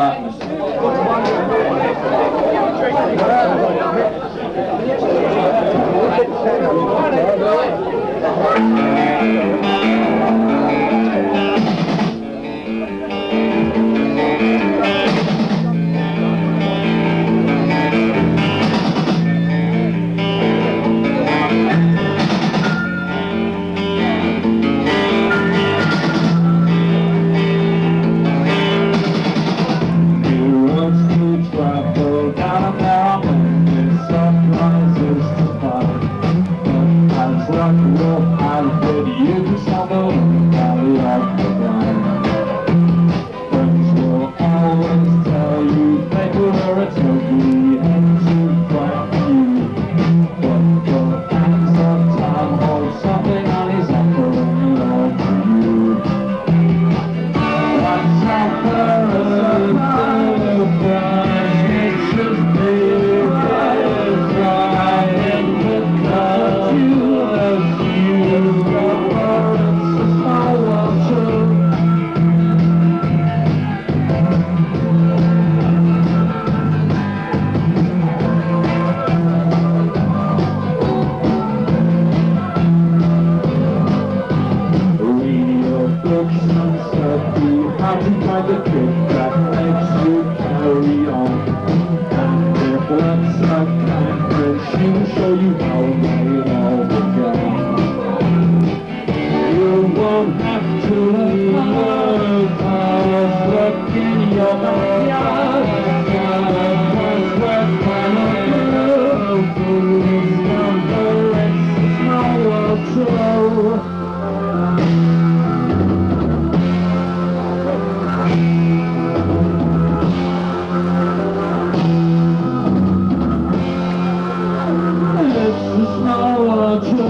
djelatnosti. Thank. know how you could use someone I love. show you. how I'll.